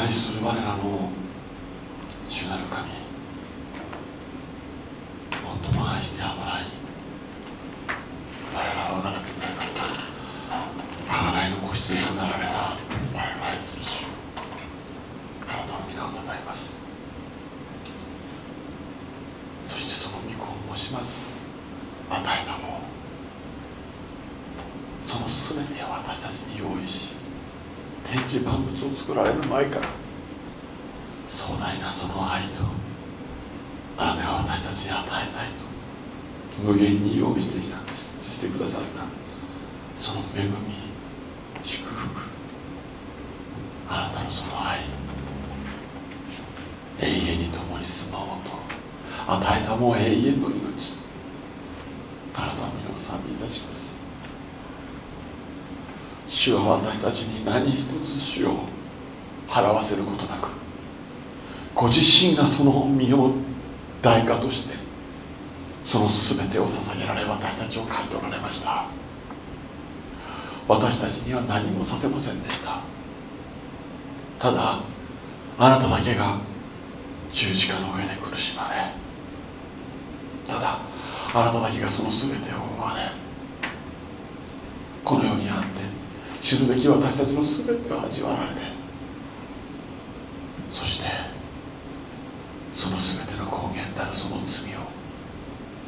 愛する我らの主なる神。最も愛してはらい我らをなってくださった。贖いの子羊となられた。我らの愛する主。あなたの皆をたたえます。そしてその御子を惜しまず与えたもその全てを私たちに用意し天地万物を作られる前から。壮大なその愛とあなたが私たちに与えたいと無限に用意してきたしてくださった。その恵み祝福あなたのその愛永遠に共に住まおうと与えたもう永遠の命。あなたの皆を賛美いたします。主は私たちに何一つ主を払わせることなくご自身がその身を代価としてその全てを捧げられ私たちを買い取られました。私たちには何もさせませんでした。ただあなただけが十字架の上で苦しまれただあなただけがその全てを追われこの世にあって知るべき私たちの全てを味わわれてそしてその全ての根源たるその罪を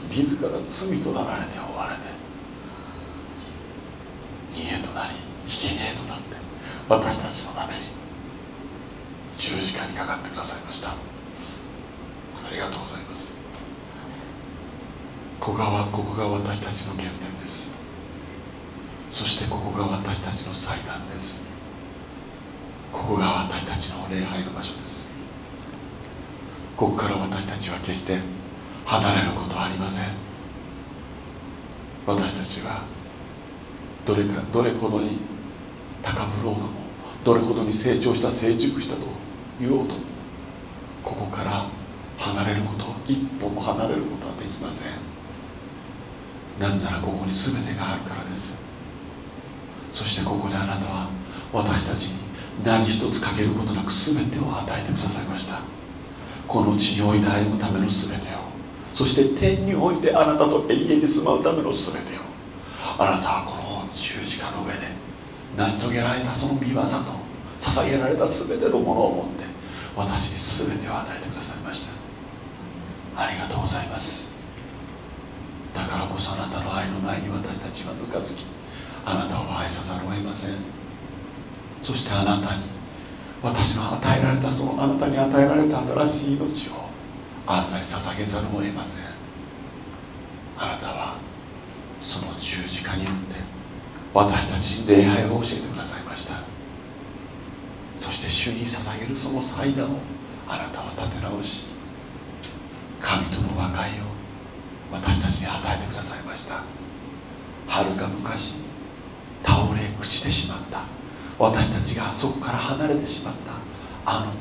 自ら罪となられて追われて逃げとなり生贄となって私たちのために十字架にかかってくださいました。ありがとうございます。ここがここが私たちの原点です。そしてここが私たちの祭壇です。ここが私たちの礼拝の場所です。ここから私たちは決して離れることはありません。私たちがどれかどれほどに高ぶろうともどれほどに成長した成熟したと言おうともここから離れること一歩も離れることはできません。なぜならここに全てがあるからです。そしてここであなたは私たちに何一つかけることなく全てを与えてくださいました。この地において歩むための全てを。そして天においてあなたと永遠に住まうための全てを。あなたはこの十字架の上で成し遂げられたその見業と捧げられた全てのものをもって私に全てを与えてくださいました。ありがとうございます。だからこそあなたの愛の前に私たちはぬかずきあなたを愛さざるを得ません。そしてあなたに私の与えられたそのあなたに与えられた新しい命を。あなたに捧げざるを得ません。あなたはその十字架によって私たちに礼拝を教えてくださいました。そして主に捧げるその祭壇をあなたは立て直し神との和解を私たちに与えてくださいました。はるか昔倒れ朽ちてしまった。私たちがそこから離れてしまった。あの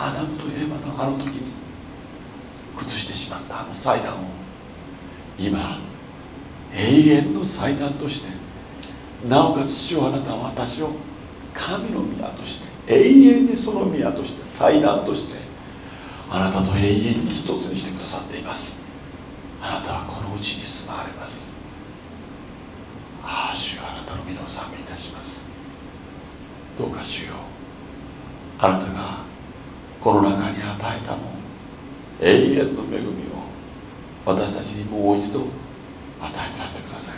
アダムとエヴァのあの時に崩してしまった。あの祭壇を。今永遠の祭壇としてなおかつ主はあなたは私を神の宮として永遠にその宮として祭壇としてあなたと永遠に一つにしてくださっています。あなたはこのうちに住まわれます。ああ主よあなたの皆を賛美いたします。どうか主よあなたがこの中に与えたも永遠の恵みを私たちにもう一度与えさせてください。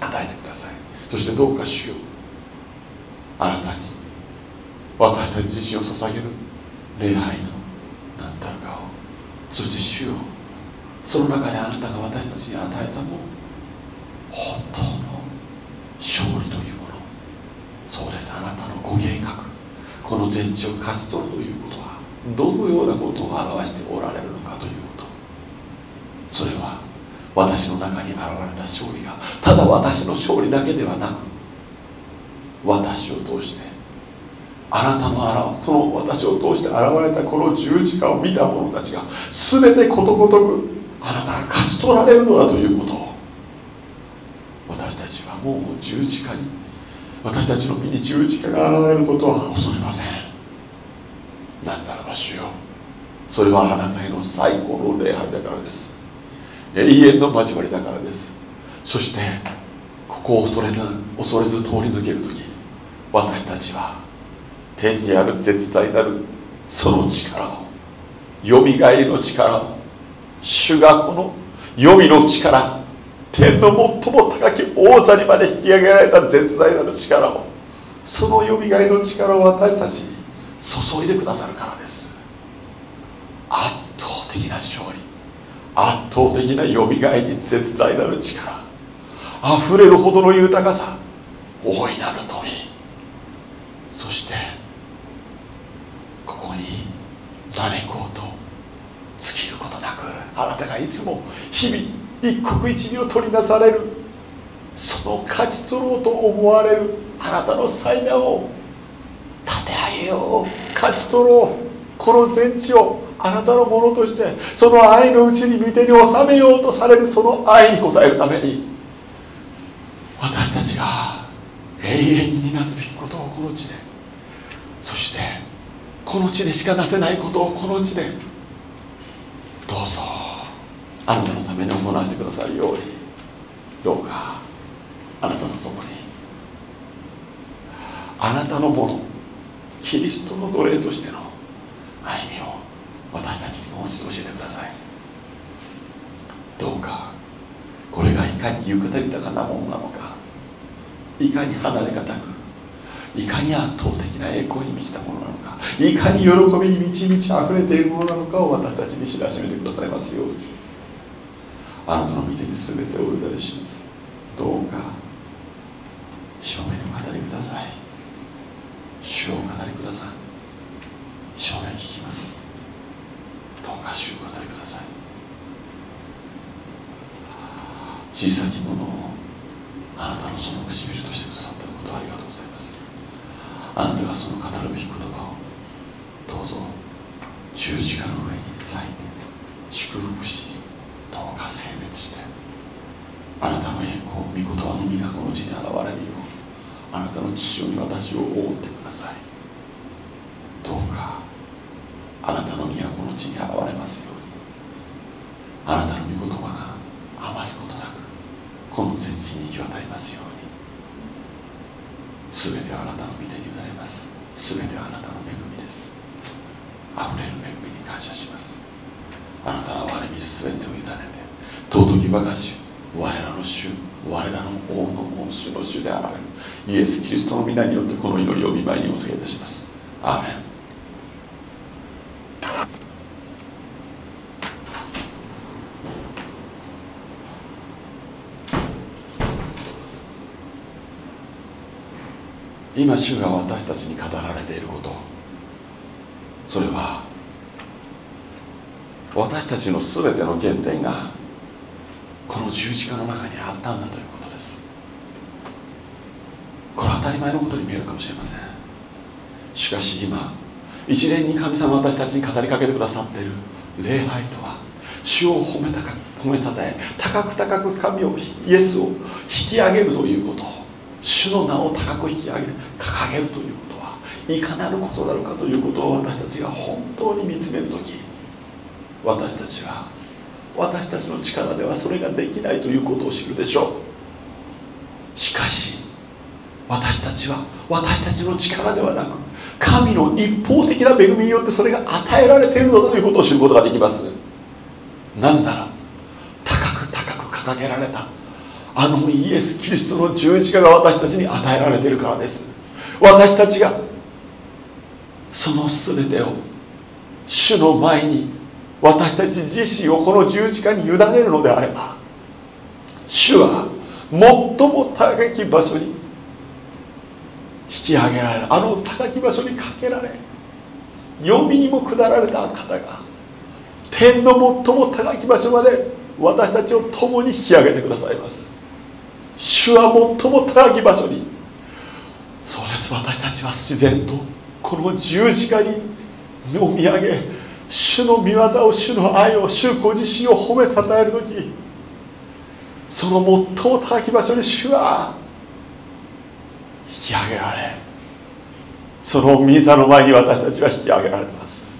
与えてください。そしてどうか主よあなたに私たち自身を捧げる礼拝の何たるかを。そして主よその中であなたが私たちに与えたもの本当の勝利というもの。そうです。あなたのご計画この全地を勝ち取るということはどのようなことを表しておられるのかということ。それは私の中に現れた勝利がただ私の勝利だけではなく私を通してあなたの現この私を通して現れたこの十字架を見た者たちが全てことごとくあなたが勝ち取られるのだということをもう十字架に私たちの身に十字架が現れることは恐れません。なぜならば主よそれはあなたへの最高の礼拝だからです。永遠の交わりだからです。そしてここを恐れな恐れず通り抜ける時私たちは天にある絶大なるその力をよみがえりの力を主がこの黄泉の力天の最も高き王座にまで引き上げられた絶大なる力をそのよみがえの力を私たちに注いでくださるからです。圧倒的な勝利。圧倒的なよみがえり絶大なる力。あふれるほどの豊かさ。大いなる富。そしてここに招こうと尽きることなくあなたがいつも日々一刻一秒取りなされる。その勝ち取ろうと思われる。あなたの才能を。立て上げよう。勝ち取ろう。この全地を。あなたのものとして。その愛のうちに御手に収めようとされる。その愛に応えるために。私たちが永遠になすべきことをこの地で。そしてこの地でしかなせないことをこの地で。どうぞ。あなたのために行わせてくださるように。どうかあなたのと共に。あなたのものキリストの奴隷としての歩みを私たちにもう一度教えてください。どうかこれがいかに浴衣豊かなものなのかいかに離れがたくいかに圧倒的な栄光に満ちたものなのかいかに喜びに満ち満ち溢れているものなのかを私たちに知らしめてくださいますように。あなたの御手に全てをお委ねします。どうか正面に語りください。主を語りください。正面聞きます。どうか主を語りください。小さきものをあなたのその唇としてくださったことをありがとうございます。あなたがその語るべき言葉をどうぞ十字架の上に裂いて祝福してどうか性別してあなたの栄光御言葉の実がこの地に現れるようあなたの父親に私を覆ってください。どうかあなたの実がこの地に現れますようにあなたの御言葉が余すことなくこの全地に行き渡りますように。全てはあなたの御手に委ねます。全てはあなたの恵みです。溢れる恵みに感謝します。あなたは我に全てを委ねて尊き我が主我らの主我らの王の王主の主であられる。イエス・キリストの皆によってこの祈りを見舞いにお告げいたします。アーメン。今主が私たちに語られていることそれは私たちの全ての原点がこの十字架の中にあったんだということです。これは当たり前のことに見えるかもしれません。しかし今一連に神様私たちに語りかけてくださっている礼拝とは主を褒めたか褒めたたえ高く高く神をイエスを引き上げるということ主の名を高く引き上げる掲げるということはいかなることなのかということを私たちが本当に見つめる時私たちは私たちの力ではそれができないということを知るでしょう。しかし私たちは私たちの力ではなく神の一方的な恵みによってそれが与えられているのだということを知ることができます。なぜなら高く高く掲げられたあのイエス・キリストの十字架が私たちに与えられているからです。私たちがその全てを主の前に私たち自身をこの十字架に委ねるのであれば主は最も高き場所に引き上げられる。あの高き場所にかけられ読みにも下られた方が天の最も高き場所まで私たちを共に引き上げてくださいます。主は最も高き場所に。そうです。私たちは自然とこの十字架にお見上げ主の御業を主の愛を主ご自身を褒めたたえる時その最も高き場所に主は引き上げられその御座の前に私たちは引き上げられます。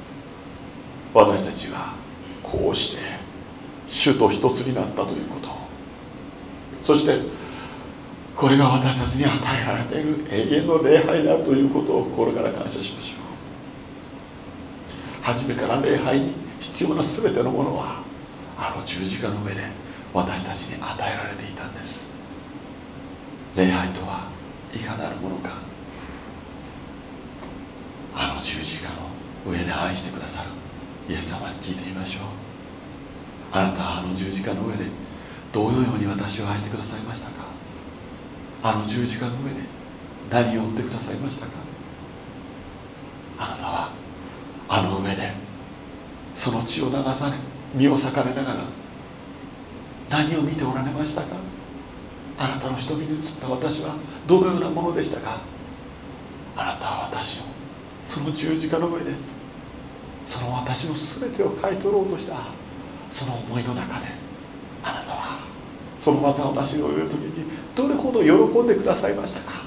私たちがこうして主と一つになったということ。そしてこれが私たちに与えられている永遠の礼拝だということを心から感謝しましょう。初めから礼拝に必要な全てのものはあの十字架の上で私たちに与えられていたんです。礼拝とはいかなるものか。あの十字架の上で愛してくださる。イエス様に聞いてみましょう。あなたはあの十字架の上でどのように私を愛してくださいましたか。あの十字架の上で何を追ってくださいましたか。あなたはあの上で。その血を流され身を裂かれながら何を見ておられましたか？あなたの瞳に映った私はどのようなものでしたか？あなたは私をその十字架の上でその私の全てを買い取ろうとした。その思いの中であなたはその技を成し遂げる時にどれほど喜んでくださいましたか？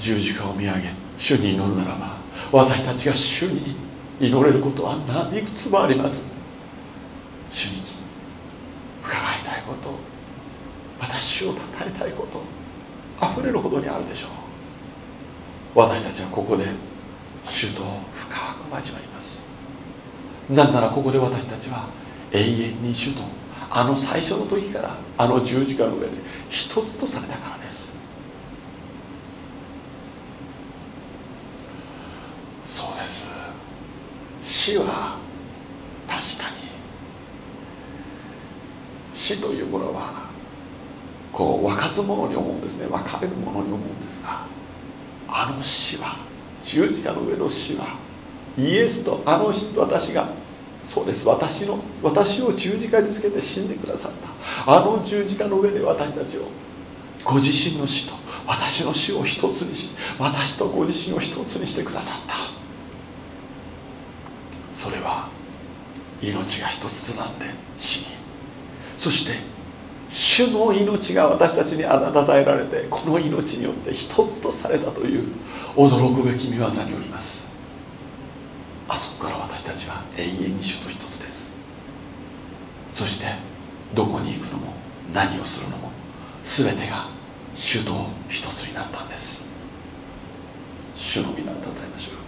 十字架を見上げ主に祈るならば私たちが主に祈れることは何いくつもあります。主に伺いたいこと私を称えたいこと溢れるほどにあるでしょう。私たちはここで主と深く交わります。なぜならここで私たちは永遠に主とあの最初の時からあの十字架の上で一つとされたからですそうです死は確かに死というものはこう分かつものに思うんですね。分かれるものに思うんですがあの死は十字架の上の死はイエスとあの私がそうです。私の私を十字架につけて死んでくださった。あの十字架の上で私たちをご自身の死と私の死を一つにして私とご自身を一つにしてくださった。それは命が一つとなって死にそして主の命が私たちに与えられてこの命によって一つとされたという驚くべき見業によります。あそこから私たちは永遠に主と一つです。そしてどこに行くのも何をするのも全てが主と一つになったんです。主の皆をたたえましょう。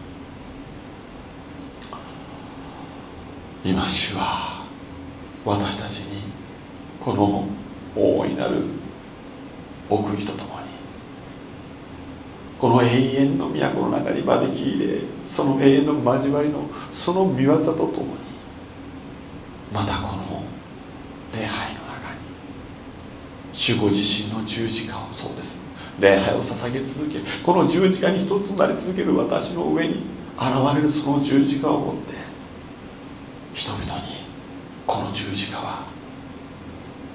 今主は私たちにこの大いなる奥義とともにこの永遠の都の中に招き入れその永遠の交わりのその見業とともにまたこの礼拝の中に主ご自身の十字架をそうです。礼拝を捧げ続けこの十字架に一つになり続ける私の上に現れるその十字架を持って人々にこの十字架は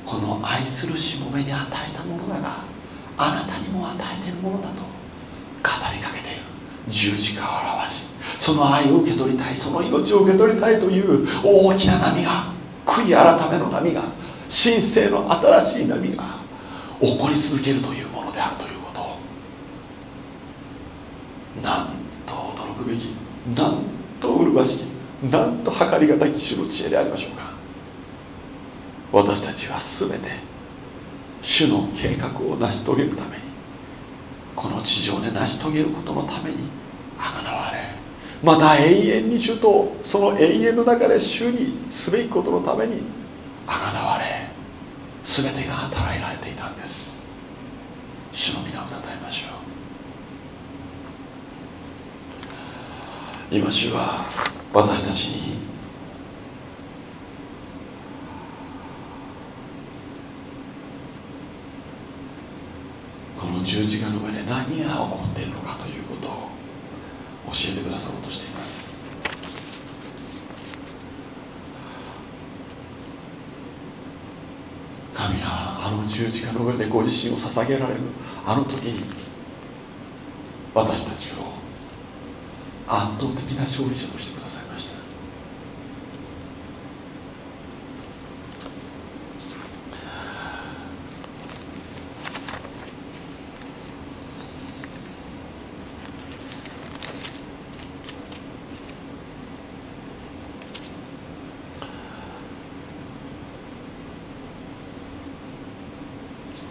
この愛するしもべに与えたものだがあなたにも与えているものだと語りかけている。十字架を表しその愛を受け取りたいその命を受け取りたいという大きな波が悔い改めの波が神聖の新しい波が起こり続けるというものであるということ。なんと驚くべきなんと麗しきなんと計りがたき主の知恵でありましょうか。私たちは全て主の計画を成し遂げるためにこの地上で成し遂げることのためにあがなわれまた永遠に主とその永遠の中で主にすべきことのためにあがなわれ全てが働えられていたんです。主の皆をたたえましょう。今主は私たちにこの十字架の上で何が起こっているのかということを教えてくださろうとしています。神はあの十字架の上でご自身を捧げられるあの時に私たちを圧倒的な勝利者としてくださいました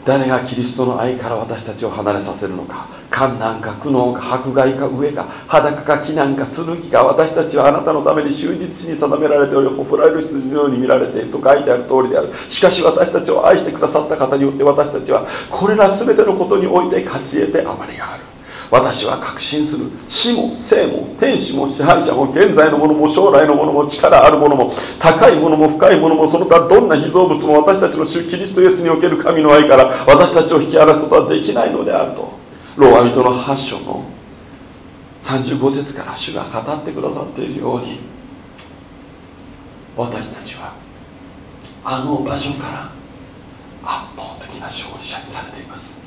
誰がキリストの愛から私たちを離れさせるのか。観難か苦悩か迫害か飢えか裸か飢難か剣か私たちはあなたのために終日に定められておりほふられる羊のように見られていると書いてある通りである。しかし私たちを愛してくださった方によって私たちはこれら全てのことにおいて勝ち得て余りがある。私は確信する死も生も天使も支配者も現在のものも将来のものも力あるものも高いものも深いものもその他どんな被造物も私たちの主キリストイエスにおける神の愛から私たちを引き離すことはできないのであると。ローア人の8章の35節から主が語ってくださっているように。私たちはあの場所から圧倒的な勝利者にされています。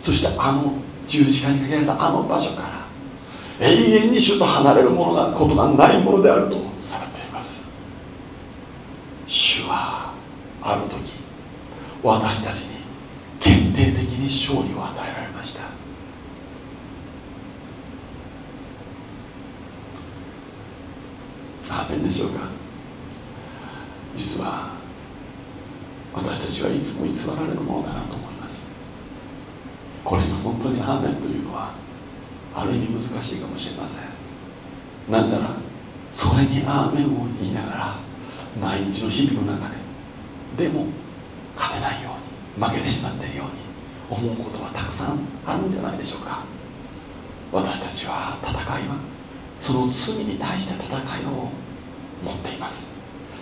そしてあの十字架にかけられたあの場所から永遠に主と離れるものがことがないものであるとされています。主はある時私たちに決定的に勝利を与えられましたアーメンでしょうか実は私たちはいつも偽られるものだなと思いますこれに本当にアーメンというのはある意味難しいかもしれません。なんならそれにアーメンを言いながら毎日の日々の中ででも勝てないように負けてしまっているように思うことはたくさんあるんじゃないでしょうか。私たちは戦いはその罪に対して戦いを持っています。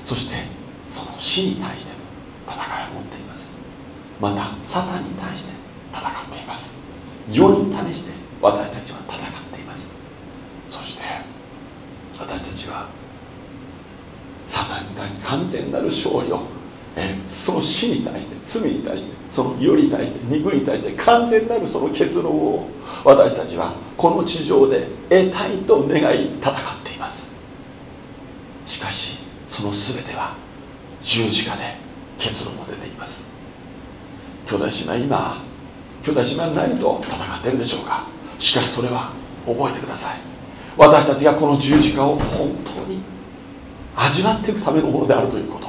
そしてその死に対しても戦いを持っています。またサタンに対して戦っています。世に対して私たちは戦っています。そして私たちはサタンに対して完全なる勝利をえその死に対して罪に対してその世に対して肉に対して完全なるその結論を私たちはこの地上で得たいと願い戦っています。しかしその全ては十字架で結論も出ています。兄弟姉妹今兄弟姉妹は何と戦っているでしょうか。しかしそれは覚えてください。私たちがこの十字架を本当に味わっていくためのものであるということ。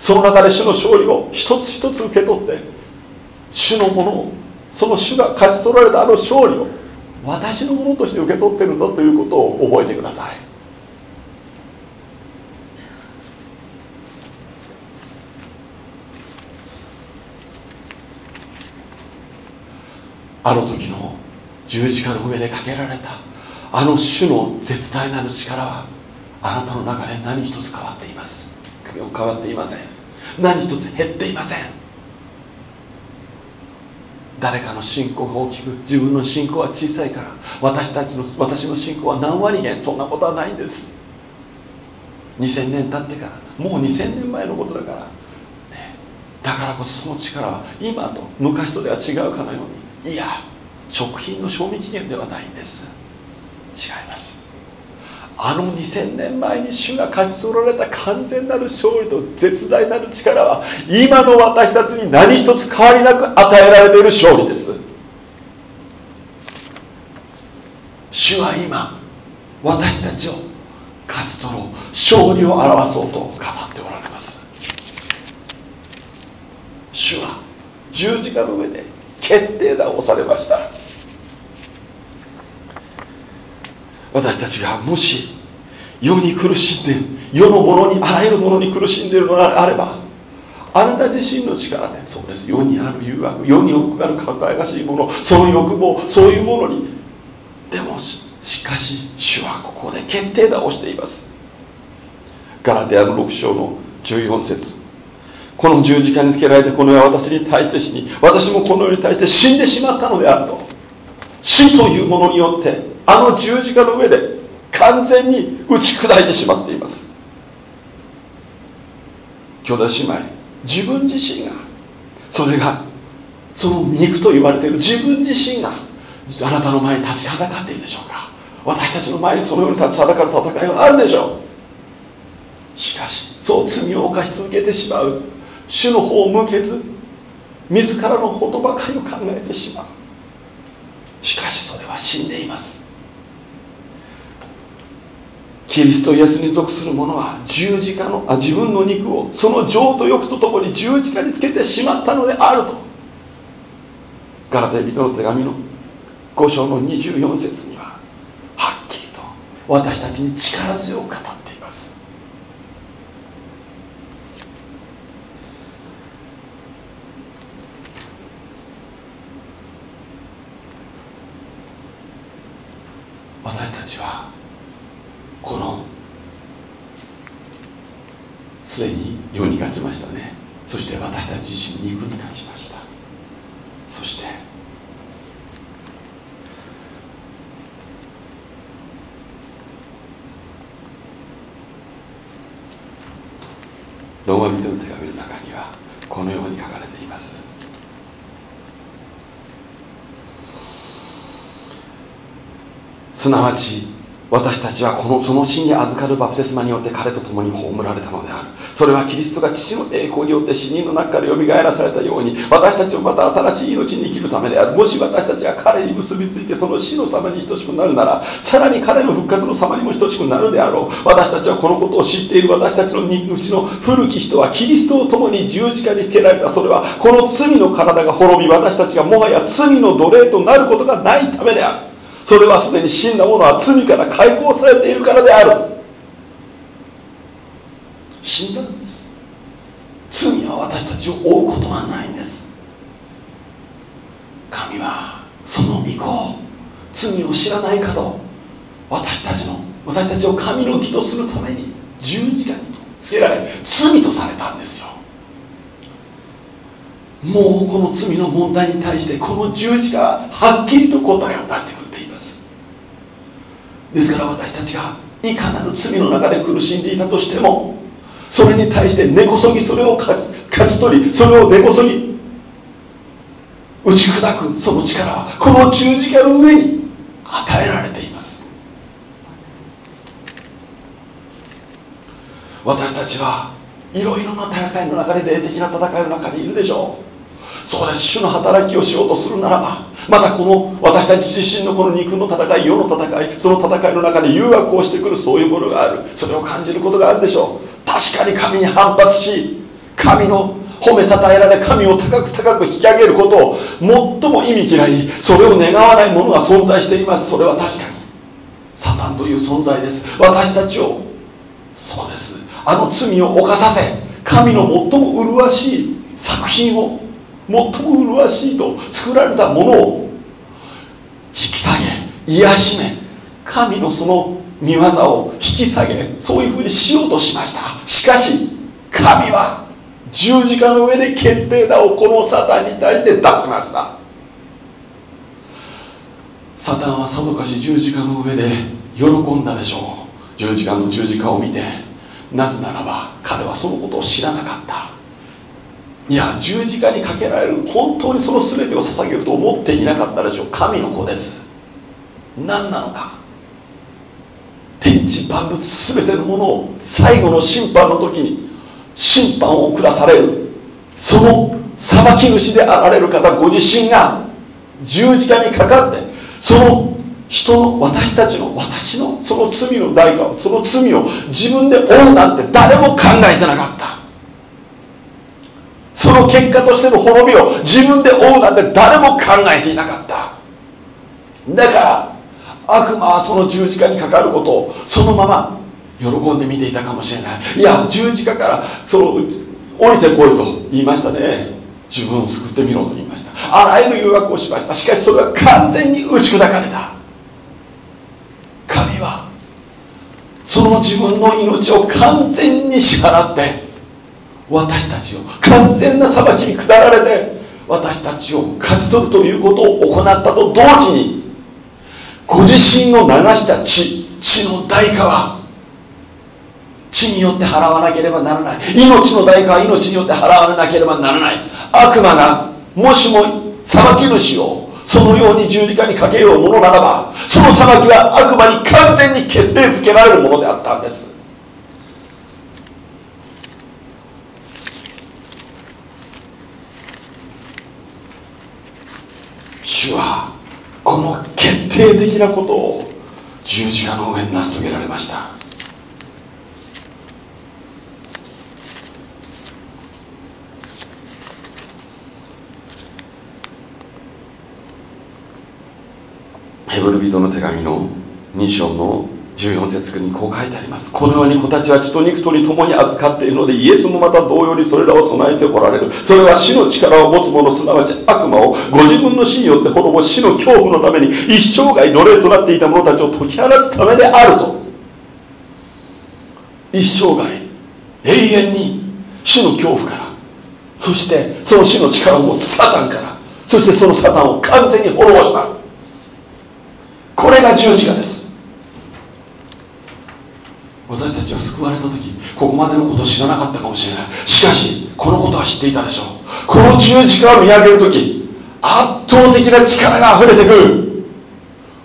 その中で主の勝利を一つ一つ受け取って主のものをその主が勝ち取られたあの勝利を私のものとして受け取ってるんだということを覚えてください。あの時の十字架の上でかけられた。あの主の絶大なる力はあなたの中で何一つ変わっています。変わっていません。何一つ減っていません。誰かの信仰が大きく自分の信仰は小さいから私たちの私の信仰は何割減。そんなことはないんです。2000年経ってからもう2000年前のことだから、ね、だからこそその力は今と昔とでは違うかのように。いや食品の賞味期限ではないんです。違います。あの2000年前に主が勝ち取られた完全なる勝利と絶大なる力は今の私たちに何一つ変わりなく与えられている勝利です。主は今私たちを勝ち取ろう勝利を表そうと語っておられます。主は十字架の上で決定打をされました。私たちがもし世に苦しんでいる世のものにあらゆるものに苦しんでいるのであればあなた自身の力でそうです。世にある誘惑世に奥がある抱えがしいものその欲望そういうものに。でもしかし主はここで決定打をしています。ガラテアの6章の14節。この十字架につけられてこの世は私に対して死に私もこの世に対して死んでしまったのであると。死というものによってあの十字架の上で完全に打ち砕いてしまっています。兄弟姉妹自分自身がそれがその肉と言われている自分自身があなたの前に立ちはだかっているでしょうか。私たちの前にそのように立ちはだかる戦いはあるでしょう。しかしそう罪を犯し続けてしまう。主の方を向けず自らのことばかりを考えてしまう。しかしそれは死んでいます。キリストイエスに属する者は十字架のあ自分の肉をその情と欲とともに十字架につけてしまったのであると。ガラテ人の手紙の5章の24節にははっきりと私たちに力強く語っています私たちはこのすでに世に勝ちましたねそして私たち自身肉に勝ちましたそしてローマ人の手紙の中にはこのように書かれていますすなわち私たちはこのその死に預かるバプテスマによって彼と共に葬られたのである。それはキリストが父の栄光によって死人の中からよみがえらされたように私たちもまた新しい命に生きるためである。もし私たちが彼に結びついてその死の様に等しくなるならさらに彼の復活の様にも等しくなるであろう。私たちはこのことを知っている。私たちの肉ちの古き人はキリストと共に十字架につけられた。それはこの罪の体が滅び私たちがもはや罪の奴隷となることがないためである。それはすでに死んだ者は罪から解放されているからである。死んだんです。罪は私たちを追うことはないんです。神はその御子罪を知らない方私たちの私たちを神の義とするために十字架につけられ罪とされたんですよ。もうこの罪の問題に対してこの十字架ははっきりと答えを出してくれていますですから私たちがいかなる罪の中で苦しんでいたとしてもそれに対して根こそぎそれを勝ち勝ち取りそれを根こそぎ打ち砕くその力はこの十字架の上に与えられています。私たちはいろいろな戦いの中で霊的な戦いの中にいるでしょう。そうで主の働きをしようとするならばまたこの私たち自身のこの肉の戦い世の戦いその戦いの中で誘惑をしてくるそういうものがある。それを感じることがあるでしょう。確かに神に反発し神の褒めたたえられ神を高く高く引き上げることを最も意味嫌いそれを願わないものが存在しています。それは確かにサタンという存在です。私たちをそうです。あの罪を犯させ神の最も麗しい作品を最も麗しいと作られたものを引き下げ癒しめ神のその見業を引き下げそういうふうにしようとしました。しかし神は十字架の上で決定打をこのサタンに対して出しました。サタンはさぞかし十字架の上で喜んだでしょう。十字架の十字架を見てなぜならば彼はそのことを知らなかった。いや十字架にかけられる本当にその全てを捧げると思っていなかったでしょう。神の子です。何なのか。天地万物全てのものを最後の審判の時に審判を下される。その裁き主であられる方ご自身が十字架にかかってその人の私たちの私のその罪の代価をその罪を自分で負うなんて誰も考えてなかった。その結果としての滅びを自分で負うなんて誰も考えていなかった。だから悪魔はその十字架にかかることをそのまま喜んで見ていたかもしれない。いや十字架からその降りてこいと言いましたね。自分を救ってみろと言いました。あらゆる誘惑をしました。しかしそれは完全に打ち砕かれた。神はその自分の命を完全に支払って私たちを完全な裁きに下られて私たちを勝ち取るということを行ったと同時にご自身の流した血血の代価は血によって払わなければならない。命の代価は命によって払わなければならない。悪魔がもしも裁き主をそのように十字架にかけようものならばその裁きは悪魔に完全に決定づけられるものであったんです。主はこの決定的なことを十字架の上に成し遂げられました。ヘブル人の手紙の2章の14節にこう書いてあります。このように子たちは血と肉とに共に預かっているのでイエスもまた同様にそれらを備えておられる。それは死の力を持つ者すなわち悪魔をご自分の死によって滅ぼし死の恐怖のために一生涯奴隷となっていた者たちを解き放つためであると。一生涯永遠に死の恐怖からそしてその死の力を持つサタンからそしてそのサタンを完全に滅ぼした。これが十字架です。私たちは救われた時ここまでのことを知らなかったかもしれない。しかしこのことは知っていたでしょう。この十字架を見上げる時圧倒的な力が溢れてくる。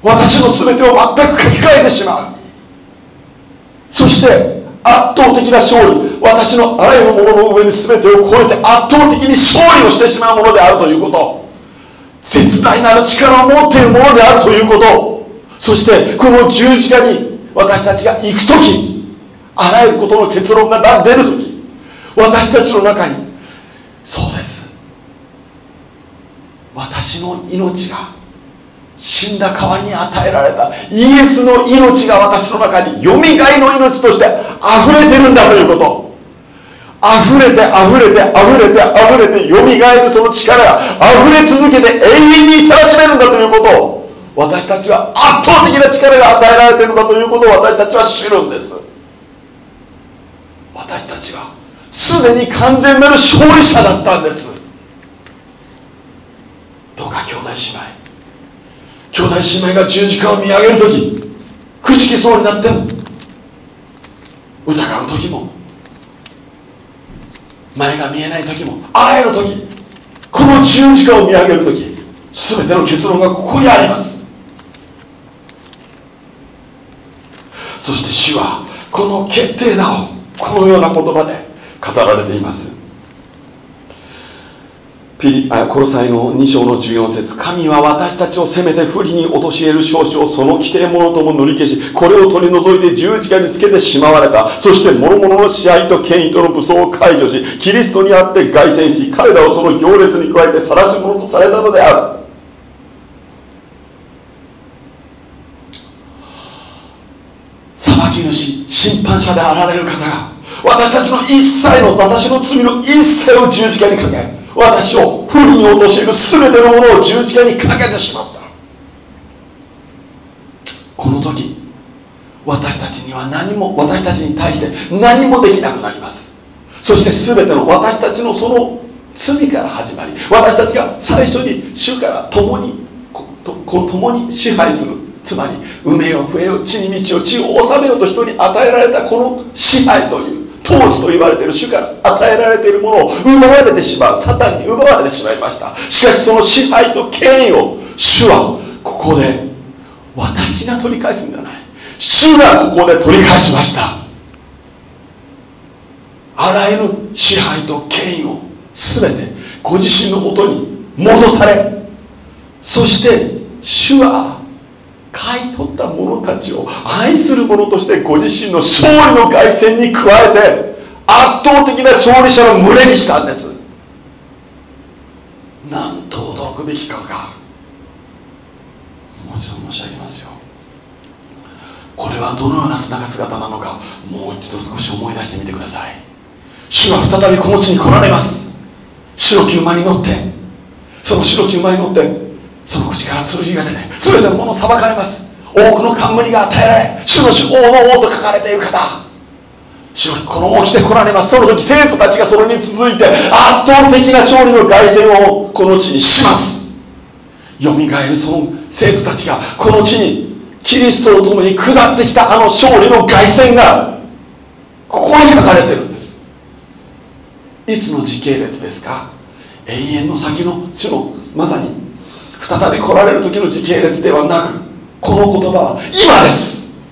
私の全てを全く書き換えてしまう。そして圧倒的な勝利。私のあらゆるものの上に全てを超えて圧倒的に勝利をしてしまうものであるということ。絶大なる力を持っているものであるということ。そしてこの十字架に私たちが行く時あらゆることの結論が出る時私たちの中にそうです。私の命が死んだ代わりに与えられたイエスの命が私の中によみがえの命として溢れてるんだということ。溢れて溢れて溢れて溢れてよみがえるその力が溢れ続けて永遠に至らしめるんだということ。を私たちは圧倒的な力が与えられているんだということを私たちは知るんです。私たちはすでに完全なる勝利者だったんです。どうか兄弟姉妹。兄弟姉妹が十字架を見上げる時くじけそうになっても疑う時も前が見えない時もあらゆる時この十字架を見上げる時全ての結論がここにあります。そして主はこの決定打をこのような言葉で語られています。ピリあコロサイの2章の14節神は私たちを責めて不利に陥れる少々をその規定ものとも塗り消しこれを取り除いて十字架につけてしまわれた。そして諸々の支配と権威との武装を解除しキリストにあって凱旋し彼らをその行列に加えて晒し者とされたのであるき主審判者であられる方が私たちの一切の私の罪の一切を十字架にかけ私を不利に陥る全てのものを十字架にかけてしまった。この時私たちには何も私たちに対して何もできなくなります。そして全ての私たちのその罪から始まり私たちが最初に主から共に共に支配する。つまり埋めよ増えよ地に道を地を治めようと人に与えられたこの支配という統治と言われている主から与えられているものを奪われてしまうサタンに奪われてしまいました。しかしその支配と権威を主はここで私が取り返すんじゃない。主がここで取り返しました。あらゆる支配と権威を全てご自身のもとに戻されそして主は買い取った者たちを愛する者としてご自身の勝利の凱旋に加えて圧倒的な勝利者の群れにしたんです。なんと驚くべきかがもう一度申し上げますよ。これはどのような砂が姿なのかもう一度少し思い出してみてください。主は再びこの地に来られます。白き馬に乗ってその白き馬に乗ってその口から剣が出て全てのものを裁かれます。多くの冠が与えられ主の主王の王と書かれている方。主はこの王して来られます。その時生徒たちがそれに続いて圧倒的な勝利の凱旋をこの地にします。よみがえるその生徒たちがこの地にキリストと共に下ってきたあの勝利の凱旋がここに書かれてるんです。いつの時系列ですか？永遠の先の主のまさに再び来られる時の時系列ではなくこの言葉は今です。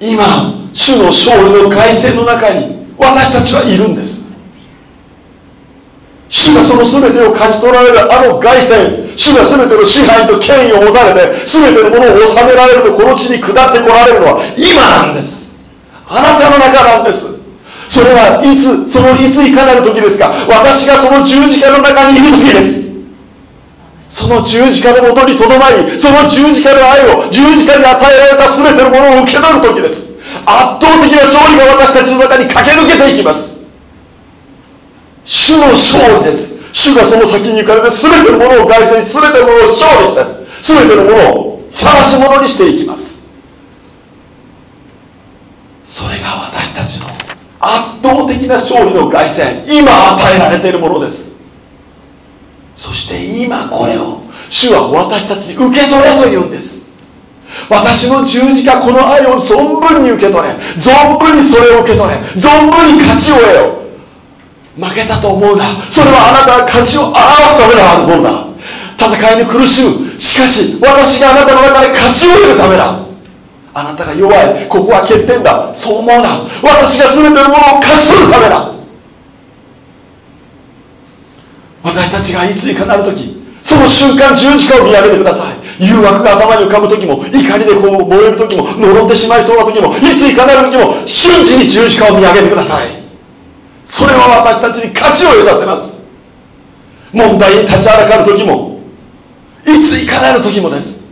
今主の勝利の凱旋の中に私たちはいるんです。主がその全てを勝ち取られるあの凱旋主が全ての支配と権威を持たれて全てのものを治められるとこの地に下ってこられるのは今なんです。あなたの中なんです。それはいつそのいついかなる時ですか。私がその十字架の中にいる時です。その十字架のもとにとどまりその十字架の愛を十字架に与えられた全てのものを受け取る時です。圧倒的な勝利が私たちの中に駆け抜けていきます。主の勝利です。主がその先に行かれて全てのものを凱旋し全てのものを勝利して全てのものを晒し者にしていきます。それが私たちの圧倒的な勝利の凱旋。今与えられているものです。そして今これを主は私たちに受け取れというんです。私の十字架この愛を存分に受け取れ。存分にそれを受け取れ。存分に勝ちを得よ。負けたと思うな。それはあなたが勝ちを表すためのはずもんだ戦いに苦しむ。しかし私があなたの中で勝ちを得るためだ。あなたが弱い。ここは欠点だ。そう思うな。私が全てのものを勝ち取るためだ。私たちがいついかなる時その瞬間十字架を見上げてください。誘惑が頭に浮かぶ時も怒りでこう燃える時も呪ってしまいそうな時もいついかなる時も瞬時に十字架を見上げてください。それは私たちに勝ちを得させます。問題に立ちはだかる時もいついかなる時もです。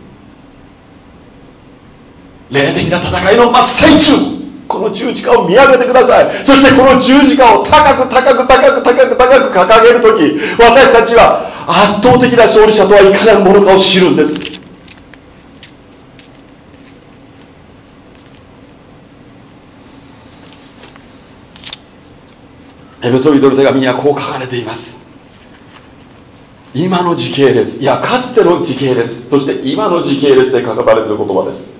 霊的な戦いの真っ最中この十字架を見上げてください。そしてこの十字架を高く高く高く高く高く掲げる時私たちは圧倒的な勝利者とはいかなるものかを知るんです。エベソビトの手紙にはこう書かれています。今の時系列いやかつての時系列そして今の時系列で書かれている言葉です。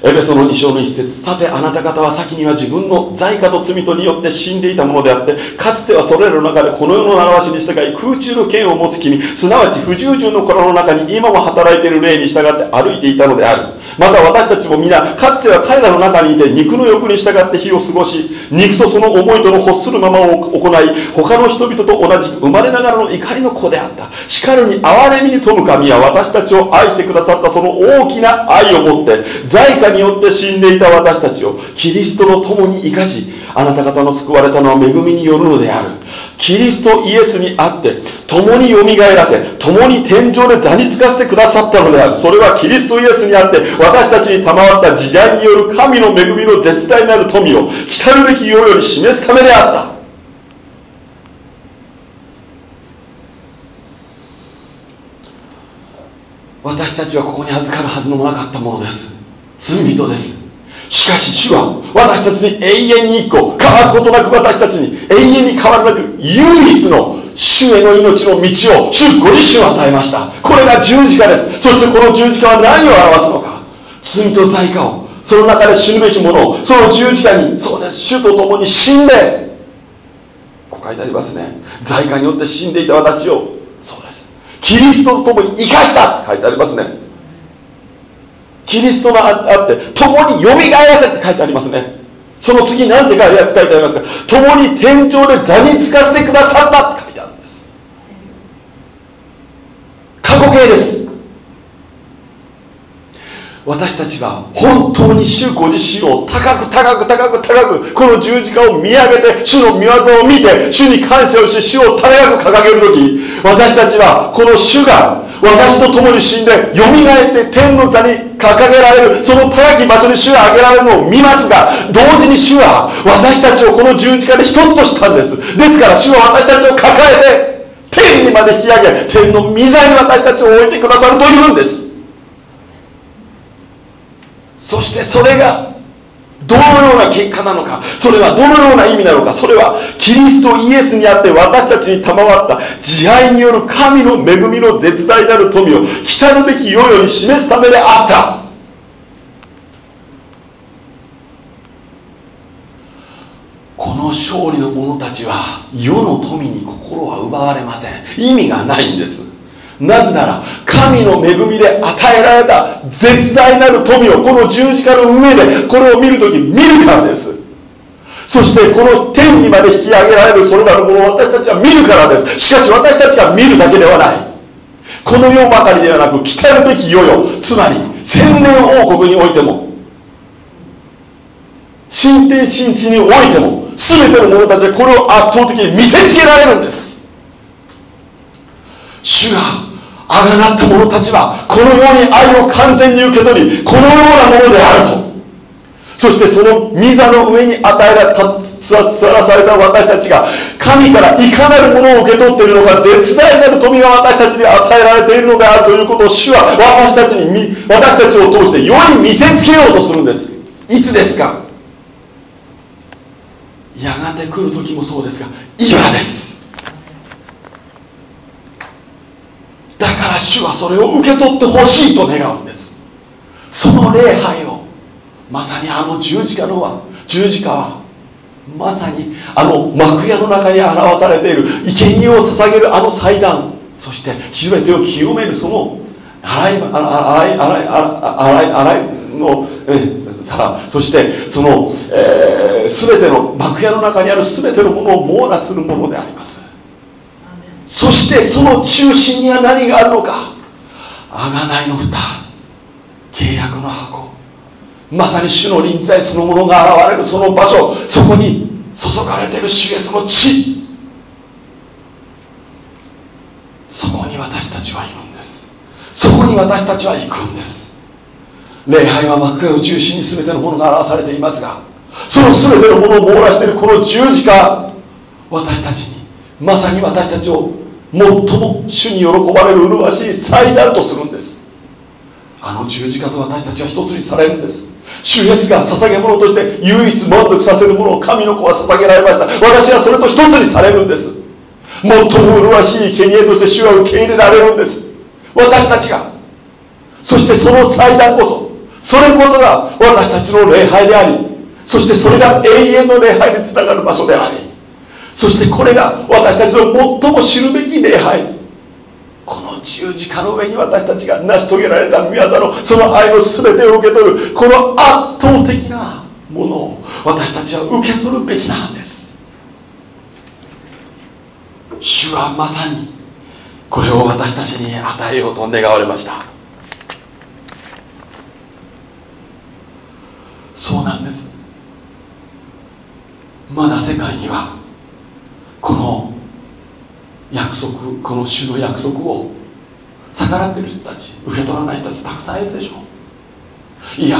エベソの2章の一節さてあなた方は先には自分の罪かと罪とによって死んでいたものであってかつてはそれらの中でこの世の習わしに従い空中の剣を持つ君すなわち不従順の頃の中に今も働いている霊に従って歩いていたのである。また私たちも皆かつては彼らの中にいて肉の欲に従って日を過ごし肉とその思いとの欲するままを行い他の人々と同じ生まれながらの怒りの子であった。しかるに憐れみに富む神は私たちを愛してくださった。その大きな愛を持って罪過によって死んでいた私たちをキリストの共に生かしあなた方の救われたのは恵みによるのである。キリストイエスにあって共によみがえらせ共に天井で座につかせてくださったのである。それはキリストイエスにあって私たちに賜った時代による神の恵みの絶大なる富を来るべき世より示すためであった。私たちはここに預かるはずのもなかったものです。罪人です。しかし主は私たちに永遠に一個変わることなく私たちに永遠に変わるなく唯一の主への命の道を主ご自身を与えました。これが十字架です。そしてこの十字架は何を表すのか。罪と罪過をその中で死ぬべきものをその十字架にそうです。主と共に死んでこう書いてありますね。罪過によって死んでいた私をそうです。キリストと共に生かした書いてありますね。キリストがあって共によみがえらせって書いてありますね。その次何て書いてありますか？共に天井で座につかせてくださったって書いてあるんです過去形です私たちが本当に主ご自身を高く高く高く高くこの十字架を見上げて主の御業を見て主に感謝をし主を高く掲げる時私たちはこの主が私と共に死んでよみがえって天の座に掲げられるその高き場所に主が挙げられるのを見ますが同時に主は私たちをこの十字架で一つとしたんです。ですから主は私たちを抱えて天にまで引き上げ天の御座に私たちを置いてくださるというんです。そしてそれがどのような結果なのかそれはどのような意味なのかそれはキリストイエスにあって私たちに賜った慈愛による神の恵みの絶大なる富を来たるべき世より示すためであった。この勝利の者たちは世の富に心は奪われません。意味がないんです。なぜなら神の恵みで与えられた絶大なる富をこの十字架の上でこれを見るとき見るからです。そしてこの天にまで引き上げられるそれらのものを私たちは見るからです。しかし私たちが見るだけではない。この世ばかりではなく来たるべき世よ。つまり千年王国においても。新天新地においても。全ての者たちはこれを圧倒的に見せつけられるんです。主があがなった者たちはこのように愛を完全に受け取りこのようなものであると。そしてその御座の上に与えられたさらされた私たちが神からいかなるものを受け取っているのか絶大なる富が私たちに与えられているのであるということを主は私たちに私たちを通して世に見せつけようとするんです。いつですか？やがて来る時もそうですが今です。だから主はそれを受け取ってほしいと願うんです。その礼拝をまさにあの十字架のは十字架はまさにあの幕屋の中に表されている生贄を捧げるあの祭壇そして全てを清めるその洗い洗い洗い洗い洗いのさそしてその、えー、全ての幕屋の中にある全てのものを網羅するものであります。そしてその中心には何があるのか？贖いの蓋。契約の箱。まさに主の臨在そのものが現れるその場所。そこに注がれてる主イエスの血。そこに私たちはいるんです。そこに私たちは行くんです。礼拝は幕屋を中心に全てのものが表されていますがその全てのものを網羅しているこの十字架私たちにまさに私たちを最も主に喜ばれる麗しい祭壇とするんです。あの十字架と私たちは一つにされるんです。主イエスが捧げ物として唯一満足させるものを神の子は捧げられました。私はそれと一つにされるんです。最も麗しい生贄として主は受け入れられるんです。私たちが。そしてその祭壇こそ。それこそが私たちの礼拝でありそしてそれが永遠の礼拝につながる場所であり。そしてこれが私たちの最も知るべき礼拝。この十字架の上に私たちが成し遂げられた宮業のその愛の全てを受け取るこの圧倒的なものを私たちは受け取るべきなんです。主はまさにこれを私たちに与えようと願われました。そうなんです。まだ世界にはこの約束この主の約束を逆らってる人たち受け取らない人たちたくさんいるでしょう。いや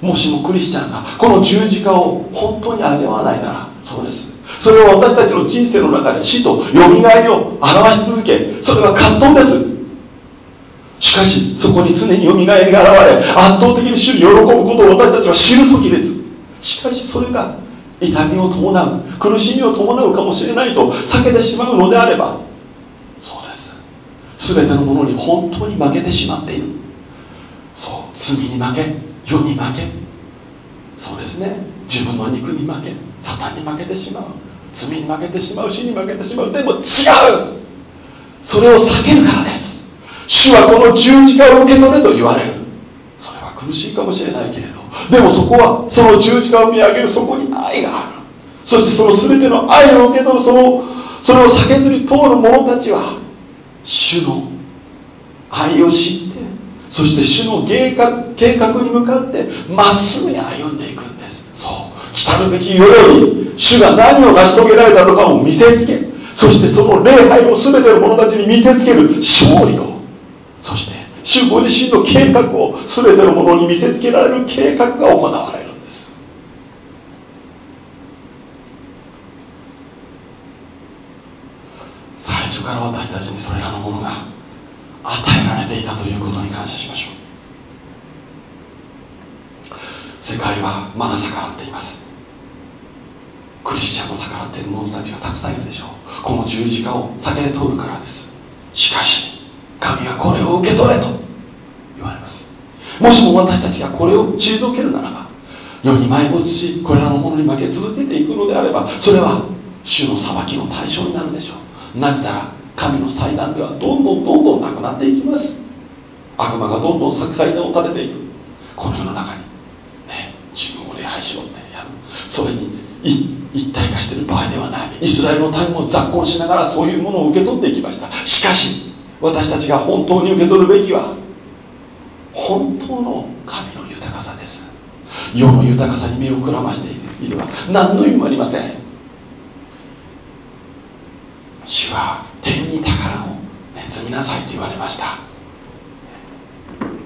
もしもクリスチャンがこの十字架を本当に味わわないならそうです。それは私たちの人生の中で死とよみがえりを表し続けそれは葛藤ですしかしそこに常によみがえりが現れ圧倒的に主に喜ぶことを私たちは知る時です。しかしそれが痛みを伴う苦しみを伴うかもしれないと避けてしまうのであればそうです。全てのものに本当に負けてしまっている。そう罪に負け世に負け。そうですね。自分の肉に負けサタンに負けてしまう。罪に負けてしまう死に負けてしまう。でも違う。それを避けるからです。主はこの十字架を受け取れと言われる。それは苦しいかもしれないけれど。でもそこはその十字架を見上げるそこに愛がある。そしてその全ての愛を受け取るそのそれを避けずに通る者たちは主の愛を知ってそして主の計画計画に向かってまっすぐに歩んでいくんです。そう。来たるべき世より主が何を成し遂げられたのかを見せつけそしてその礼拝を全ての者たちに見せつける勝利を。そして主ご自身の計画を全てのものに見せつけられる計画が行われるんです。最初から私たちにそれらのものが与えられていたということに感謝しましょう。世界はまだ逆らっています。クリスチャンも逆らっている者たちがたくさんいるでしょう。この十字架を避けて通るからです。しかし神はこれを受け取れと。もしも私たちがこれを退けるならば世に埋没しこれらのものに負け続けていくのであればそれは主の裁きの対象になるでしょう。なぜなら神の祭壇ではどんどんどんどんなくなっていきます。悪魔がどんどん作祭壇を立てていく。この世の中にね自分を礼拝しろってやる。それに一体化している場合ではない。イスラエルの民も雑婚しながらそういうものを受け取っていきました。しかし私たちが本当に受け取るべきは本当の神の豊かさです。世の豊かさに目をくらましているは何の意味もありません。主は天に宝を、積みなさいと言われました。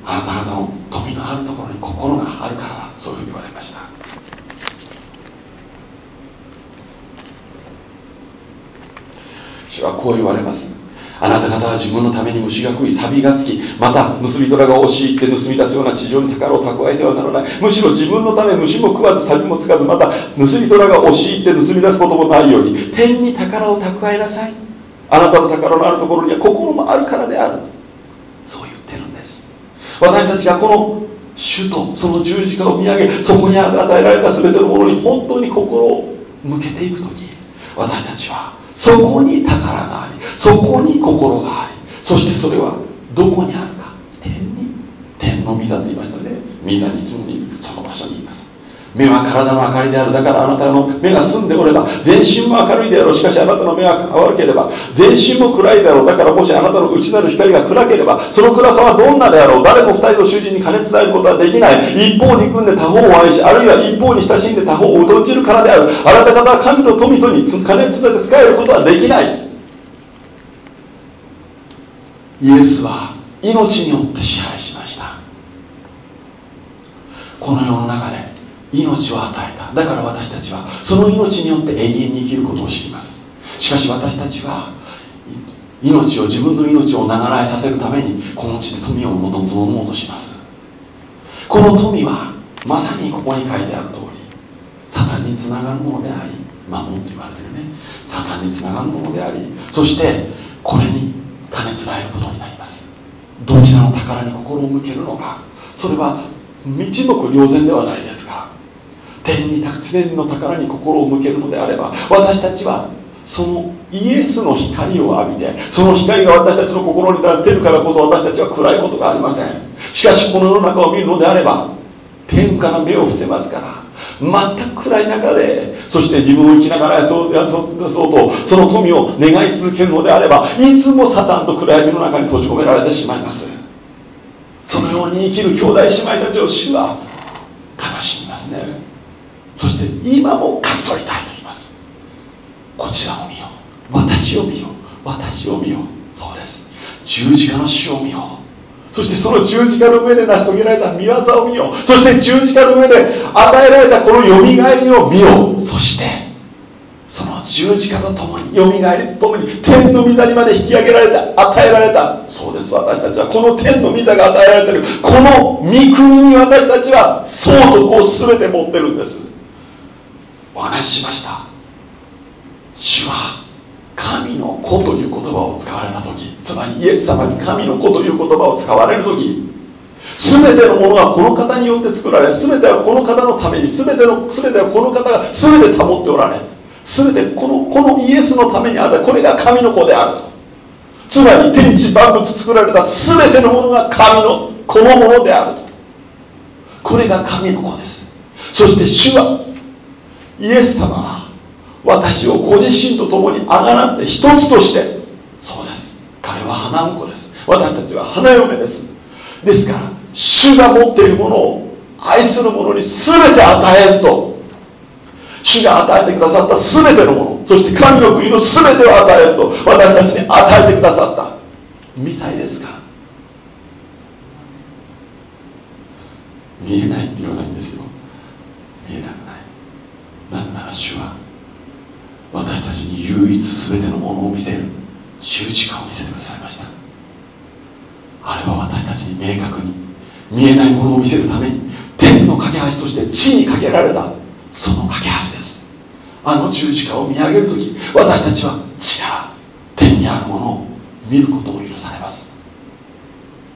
あなた方の富のあるところに心があるからだそういうふうに言われました。主はこう言われます。あなた方は自分のために虫が食い錆がつきまた盗人らが押し入って盗み出すような地上に宝を蓄えてはならない。むしろ自分のため虫も食わず錆もつかずまた盗人らが押し入って盗み出すこともないように天に宝を蓄えなさい。あなたの宝のあるところには心もあるからである。そう言ってるんです。私たちがこの主とその十字架を見上げそこに与えられた全てのものに本当に心を向けていく時私たちはそこに宝がありそこに心がありそしてそれはどこにあるか。天に。天の御座って言いましたね。御座に質問にいるその場所に目は体の明かりである。だからあなたの目が澄んでおれば全身も明るいであろう。しかしあなたの目は悪ければ全身も暗いであろう。だからもしあなたの内なる光が暗ければその暗さはどんなであろう。誰も二人の主人に金伝えることはできない。一方に組んで他方を愛しあるいは一方に親しんで他方を疎んじるからである。あなた方は神と富とに金使えることはできない。イエスは命によって支配しました。この世の中で。命を与えた。だから私たちはその命によって永遠に生きることを知ります。しかし私たちは命を自分の命を長らえさせるためにこの地で富を求もうとします。この富はまさにここに書いてある通りサタンにつながるものでありマモンと言われてるね。サタンにつながるものでありそしてこれに金つらえることになります。どちらの宝に心を向けるのか。それは一目瞭然ではないですか天に天の宝に心を向けるのであれば私たちはそのイエスの光を浴びてその光が私たちの心に出るからこそ私たちは暗いことがありません。しかしこの世の中を見るのであれば天から目を伏せますから全く暗い中でそして自分を生きながらそうそうそうとその富を願い続けるのであればいつもサタンと暗闇の中に閉じ込められてしまいます。そのように生きる兄弟姉妹たちを主は悲しみそして今も勝ち取りたいと言います。こちらを見よ。う私を見よ。う私を見よ。うそうです。十字架の死を見よ。うそしてその十字架の上で成し遂げられた見業を見よ。うそして十字架の上で与えられたこのよみがえりを見よ。うそしてその十字架とともによみがえりとともに天の御座にまで引き上げられた与えられた。そうです。私たちはこの天の御座が与えられている。この御国に私たちは相続を全て持ってるんです。お話ししました。主は神の子という言葉を使われた時つまりイエス様に神の子という言葉を使われる時全てのものはこの方によって作られ全てはこの方のために全ての全てはこの方が全て保っておられ全てこのこのイエスのためにあったこれが神の子であると。つまり天地万物作られた全てのものが神の子のものであるこれが神の子です。そして主はイエス様は私をご自身と共にあがなって一つとしてそうです。彼は花婿です。私たちは花嫁です。ですから主が持っているものを愛する者に全て与えると。主が与えてくださった全てのものそして神の国の全てを与えると。私たちに与えてくださった。みたいですか。見えないって言わないんですよ。見えなくなぜなら主は私たちに唯一全てのものを見せる十字架を見せてくださいました。あれは私たちに明確に見えないものを見せるために天の架け橋として地にかけられた。その架け橋です。あの十字架を見上げる時私たちは地から天にあるものを見ることを許されます。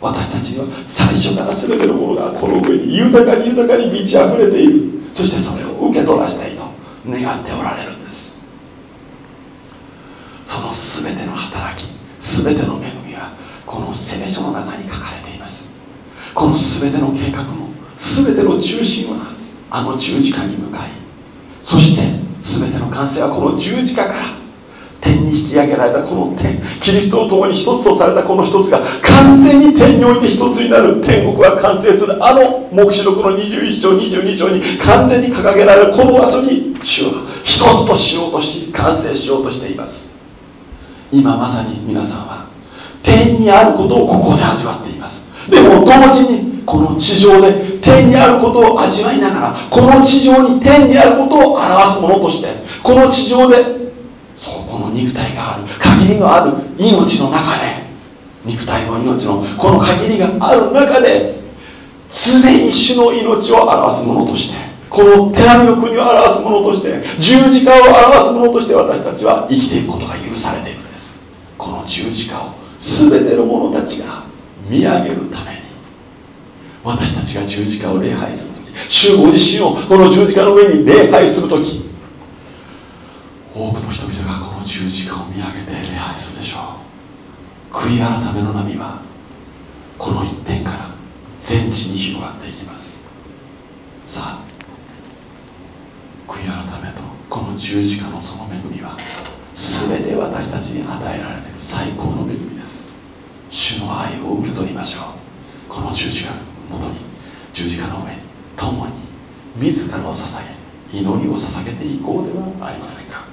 私たちは最初から全てのものがこの上に豊かに豊かに満ち溢れている。そしてそれを受け取らせたい願っておられるんです。その全ての働き全ての恵みはこの聖書の中に書かれています。この全ての計画も全ての中心はあの十字架に向かいそして全ての完成はこの十字架から天に上げられたこの天キリストと共に一つとされたこの一つが完全に天において一つになる天国が完成する。あの黙示録の21章22章に完全に掲げられるこの場所に主は一つとしようとし完成しようとしています。今まさに皆さんは天にあることをここで味わっています。でも同時にこの地上で天にあることを味わいながらこの地上に天にあることを表すものとしてこの地上で肉体がある。限りのある命の中で肉体の命のこの限りがある中で常に主の命を表すものとしてこの手紙の国を表すものとして十字架を表すものとして私たちは生きていくことが許されているんです。この十字架を全ての者たちが見上げるために私たちが十字架を礼拝する時主ご自身をこの十字架の上に礼拝する時多くの人々がこの十字架を見上げて礼拝するでしょう。悔い改めの波はこの一点から全地に広がっていきます。さあ悔い改めとこの十字架のその恵みは全て私たちに与えられている最高の恵みです。主の愛を受け取りましょう。この十字架のもとに十字架の上に共に自らを捧げ祈りを捧げていこうではありませんか。